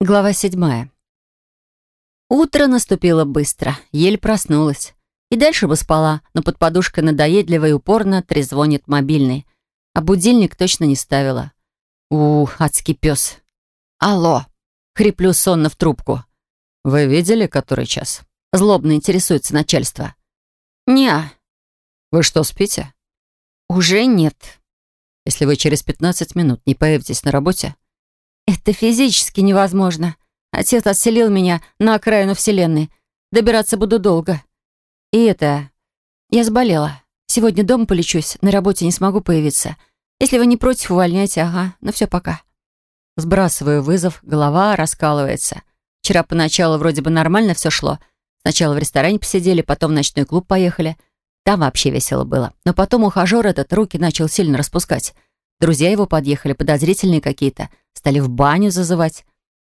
Глава седьмая. Утро наступило быстро, еле проснулась. И дальше бы спала, но под подушкой надоедливо и упорно трезвонит мобильный. А будильник точно не ставила. Ух, адский пес. Алло. Хриплю сонно в трубку. «Вы видели, который час?» Злобно интересуется начальство. «Не». «Вы что, спите?» «Уже нет». «Если вы через 15 минут не появитесь на работе, это физически невозможно. Отец отселил меня на окраину Вселенной. Добираться буду долго. И это... Я заболела. Сегодня дома полечусь, на работе не смогу появиться. Если вы не против, увольняйте, ага. Ну все, пока. Сбрасываю вызов, голова раскалывается. Вчера поначалу вроде бы нормально все шло. Сначала в ресторане посидели, потом в ночной клуб поехали. Там вообще весело было. Но потом ухажер этот руки начал сильно распускать. Друзья его подъехали, подозрительные какие-то. Стали в баню зазывать.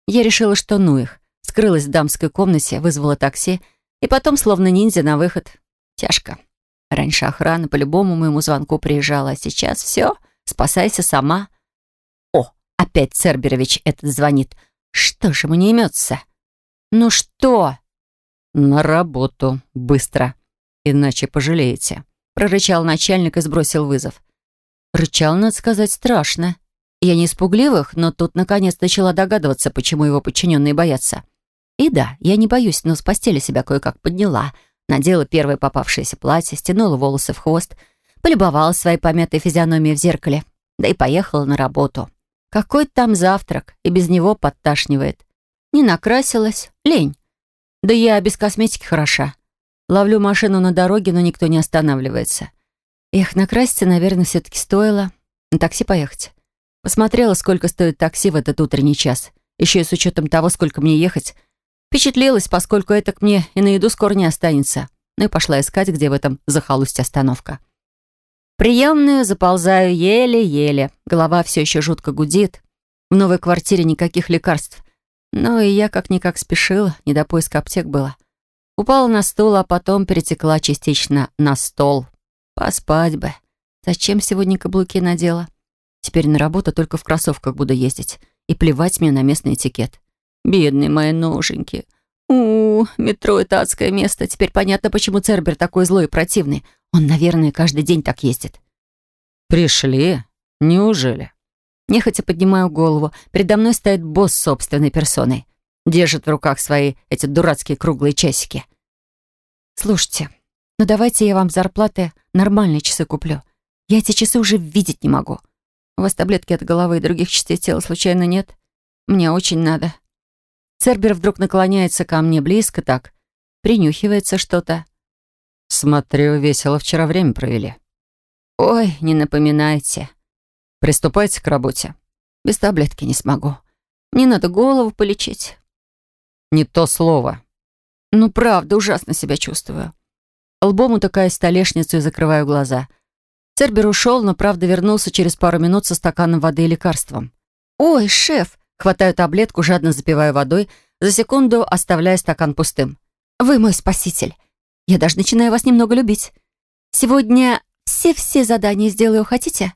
Я решила, что ну их. Скрылась в дамской комнате, вызвала такси. И потом, словно ниндзя, на выход. Тяжко. Раньше охрана по любому моему звонку приезжала, а сейчас все, спасайся сама. О, опять Церберович этот звонит. Что же ему не имется? Ну что? На работу. Быстро. Иначе пожалеете. Прорычал начальник и сбросил вызов. Рычал, надо сказать, страшно. Я не испугливых, но тут наконец начала догадываться, почему его подчиненные боятся. И да, я не боюсь, но с постели себя кое-как подняла, надела первое попавшееся платье, стянула волосы в хвост, полюбовалась своей помятой физиономией в зеркале, да и поехала на работу. Какой там завтрак, и без него подташнивает. Не накрасилась, лень. Да я без косметики хороша. Ловлю машину на дороге, но никто не останавливается. Эх, накраситься, наверное, все-таки стоило. На такси поехать. Посмотрела, сколько стоит такси в этот утренний час. Еще и с учетом того, сколько мне ехать. Впечатлилась, поскольку это к мне и на еду скоро не останется. Ну и пошла искать, где в этом захолустье остановка. приемную заползаю еле-еле. Голова все еще жутко гудит. В новой квартире никаких лекарств. Ну и я как-никак спешила, не до поиска аптек было. Упала на стул, а потом перетекла частично на стол. Поспать бы. Зачем сегодня каблуки надела? Теперь на работу только в кроссовках буду ездить. И плевать мне на местный этикет. Бедные мои ноженьки. у, -у метро — это адское место. Теперь понятно, почему Цербер такой злой и противный. Он, наверное, каждый день так ездит. «Пришли? Неужели?» Нехотя поднимаю голову. Передо мной стоит босс собственной персоной. Держит в руках свои эти дурацкие круглые часики. «Слушайте, но давайте я вам зарплаты нормальные часы куплю. Я эти часы уже видеть не могу. У вас таблетки от головы и других частей тела случайно нет? Мне очень надо». Цербер вдруг наклоняется ко мне близко так, принюхивается что-то. «Смотрю, весело вчера время провели». «Ой, не напоминайте». «Приступайте к работе». «Без таблетки не смогу. Мне надо голову полечить». «Не то слово». «Ну, правда, ужасно себя чувствую». Лбом утыкаю столешницу и закрываю глаза. Цербер ушел, но правда вернулся через пару минут со стаканом воды и лекарством. «Ой, шеф!» Хватаю таблетку, жадно запиваю водой, за секунду оставляя стакан пустым. «Вы мой спаситель. Я даже начинаю вас немного любить. Сегодня все-все задания сделаю, хотите?»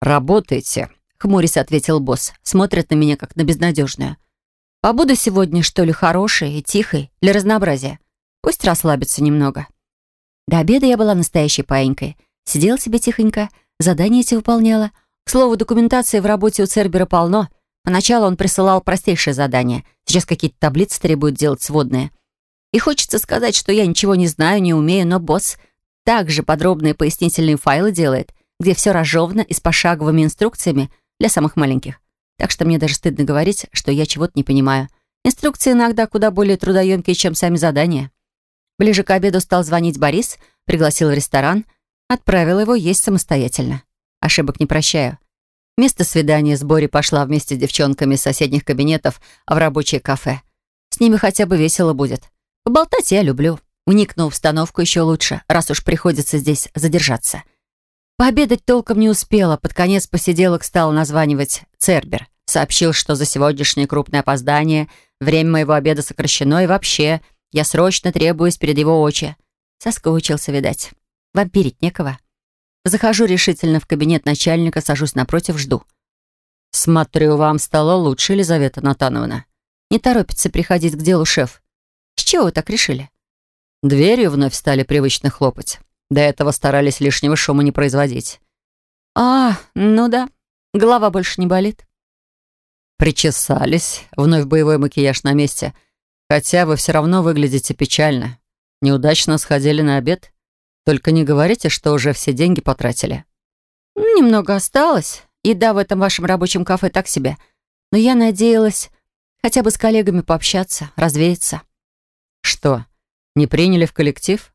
«Работайте», — хмурясь ответил босс. Смотрит на меня, как на безнадежную. «Побуду сегодня, что ли, хорошей и тихой, для разнообразия. Пусть расслабится немного. До обеда я была настоящей паинькой. Сидела себе тихонько, задания эти выполняла. К слову, документации в работе у Цербера полно. Поначалу он присылал простейшие задания. Сейчас какие-то таблицы требуют делать сводные. И хочется сказать, что я ничего не знаю, не умею, но босс также подробные пояснительные файлы делает, где все разжевано и с пошаговыми инструкциями для самых маленьких. Так что мне даже стыдно говорить, что я чего-то не понимаю. Инструкции иногда куда более трудоемкие, чем сами задания. Ближе к обеду стал звонить Борис, пригласил в ресторан, отправил его есть самостоятельно. Ошибок не прощаю. Место свидания с Бори пошла вместе с девчонками из соседних кабинетов в рабочее кафе. С ними хотя бы весело будет. Поболтать я люблю. Вникнул в обстановку еще лучше, раз уж приходится здесь задержаться. Пообедать толком не успела, под конец посиделок стал названивать Цербер. Сообщил, что за сегодняшнее крупное опоздание время моего обеда сокращено и вообще я срочно требуюсь перед его очи. Соскучился, видать. Вампирить некого. Захожу решительно в кабинет начальника, сажусь напротив, жду. «Смотрю, вам стало лучше, Елизавета Натановна. Не торопится приходить к делу шеф. С чего вы так решили?» Дверью вновь стали привычно хлопать. До этого старались лишнего шума не производить. «А, ну да. Голова больше не болит». Причесались. Вновь боевой макияж на месте. Хотя вы все равно выглядите печально. Неудачно сходили на обед. Только не говорите, что уже все деньги потратили. Немного осталось. Еда в этом вашем рабочем кафе так себе. Но я надеялась хотя бы с коллегами пообщаться, развеяться. Что, не приняли в коллектив?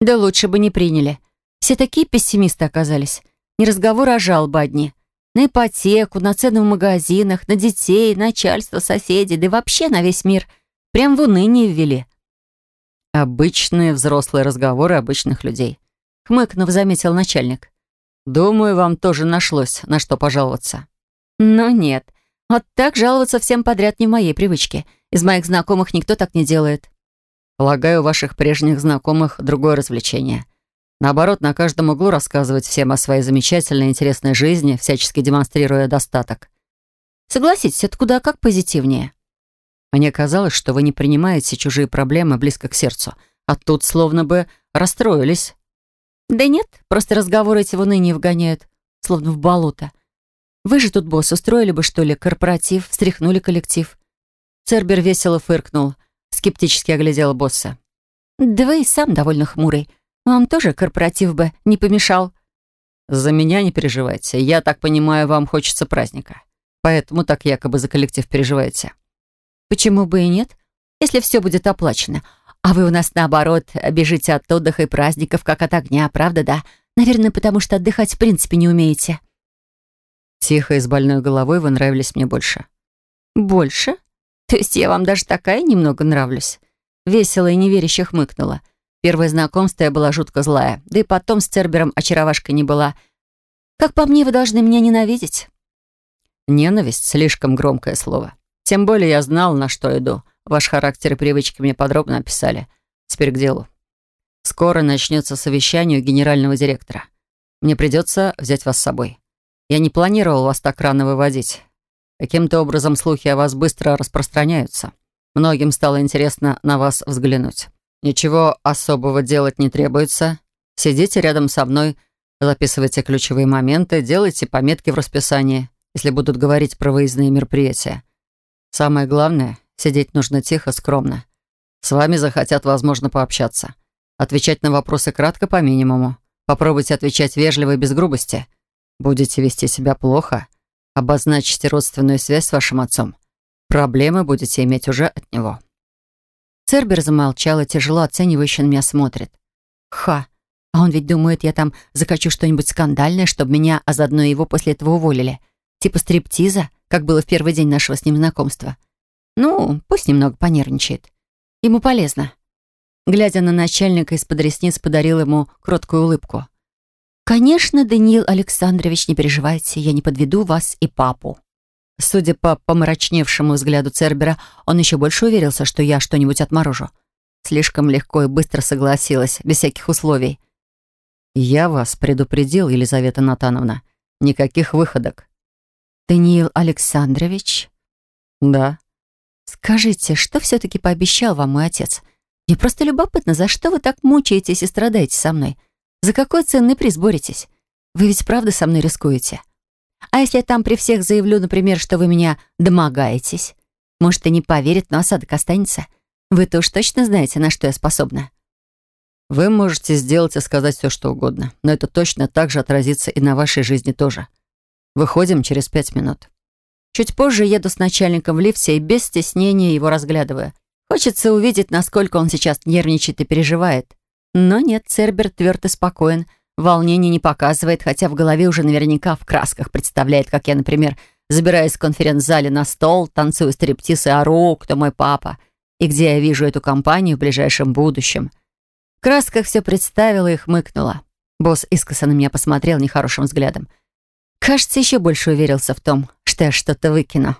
Да лучше бы не приняли. Все такие пессимисты оказались. Не разговоры, а жалобы одни. На ипотеку, на цены в магазинах, на детей, начальство, соседей, да вообще на весь мир. Прям в уныние ввели. Обычные взрослые разговоры обычных людей. Хмыкнув, заметил начальник. Думаю, вам тоже нашлось, на что пожаловаться. Но нет. Вот так жаловаться всем подряд не в моей привычке. Из моих знакомых никто так не делает. Полагаю, у ваших прежних знакомых другое развлечение. Наоборот, на каждом углу рассказывать всем о своей замечательной интересной жизни, всячески демонстрируя достаток. Согласитесь, это куда как позитивнее. Мне казалось, что вы не принимаете чужие проблемы близко к сердцу, а тут словно бы расстроились. Да нет, просто разговоры эти в уныние вгоняют, словно в болото. Вы же тут, босс, устроили бы, что ли, корпоратив, встряхнули коллектив. Цербер весело фыркнул, скептически оглядел босса. Да вы и сам довольно хмурый. Вам тоже корпоратив бы не помешал?» «За меня не переживайте. Я так понимаю, вам хочется праздника. Поэтому так якобы за коллектив переживаете». «Почему бы и нет, если все будет оплачено? А вы у нас, наоборот, бежите от отдыха и праздников, как от огня, правда, да? Наверное, потому что отдыхать в принципе не умеете». Тихо и с больной головой вы нравились мне больше. «Больше? То есть я вам даже такая немного нравлюсь?» Весело и неверяще хмыкнула. Первое знакомство я была жутко злая. Да и потом с Цербером очаровашкой не была. Как по мне, вы должны меня ненавидеть. Ненависть — слишком громкое слово. Тем более я знал, на что иду. Ваш характер и привычки мне подробно описали. Теперь к делу. Скоро начнется совещание у генерального директора. Мне придется взять вас с собой. Я не планировал вас так рано выводить. Каким-то образом слухи о вас быстро распространяются. Многим стало интересно на вас взглянуть. Ничего особого делать не требуется. Сидите рядом со мной, записывайте ключевые моменты, делайте пометки в расписании, если будут говорить про выездные мероприятия. Самое главное, сидеть нужно тихо, скромно. С вами захотят, возможно, пообщаться. Отвечать на вопросы кратко по минимуму. Попробуйте отвечать вежливо и без грубости. Будете вести себя плохо, обозначьте родственную связь с вашим отцом. Проблемы будете иметь уже от него. Цербер замолчал и тяжело оценивающе на меня смотрит. Ха, а он ведь думает, я там закачу что-нибудь скандальное, чтобы меня, а заодно его после этого уволили. Типа стриптиза, как было в первый день нашего с ним знакомства. Ну, пусть немного понервничает. Ему полезно. Глядя на начальника из-под ресниц, подарил ему кроткую улыбку. «Конечно, Даниил Александрович, не переживайте, я не подведу вас и папу». Судя по помрачневшему взгляду Цербера, он еще больше уверился, что я что-нибудь отморожу. Слишком легко и быстро согласилась, без всяких условий. «Я вас предупредил, Елизавета Натановна. Никаких выходок». «Даниил Александрович?» «Да». «Скажите, что все-таки пообещал вам мой отец? Мне просто любопытно, за что вы так мучаетесь и страдаете со мной? За какой ценный приз боретесь? Вы ведь правда со мной рискуете?» А если я там при всех заявлю, например, что вы меня домогаетесь? Может, и не поверит, но осадок останется. Вы-то уж точно знаете, на что я способна. Вы можете сделать и сказать все, что угодно, но это точно так же отразится и на вашей жизни тоже. Выходим через пять минут. Чуть позже еду с начальником в лифте и без стеснения его разглядываю. Хочется увидеть, насколько он сейчас нервничает и переживает. Но нет, Цербер тверд и спокоен — Волнение не показывает, хотя в голове уже наверняка в красках представляет, как я, например, забираюсь в конференц-зале на стол, танцую стриптиз и ору, кто мой папа, и где я вижу эту компанию в ближайшем будущем. В красках все представила и хмыкнула. Босс искоса на меня посмотрел нехорошим взглядом. Кажется, еще больше уверился в том, что я что-то выкину.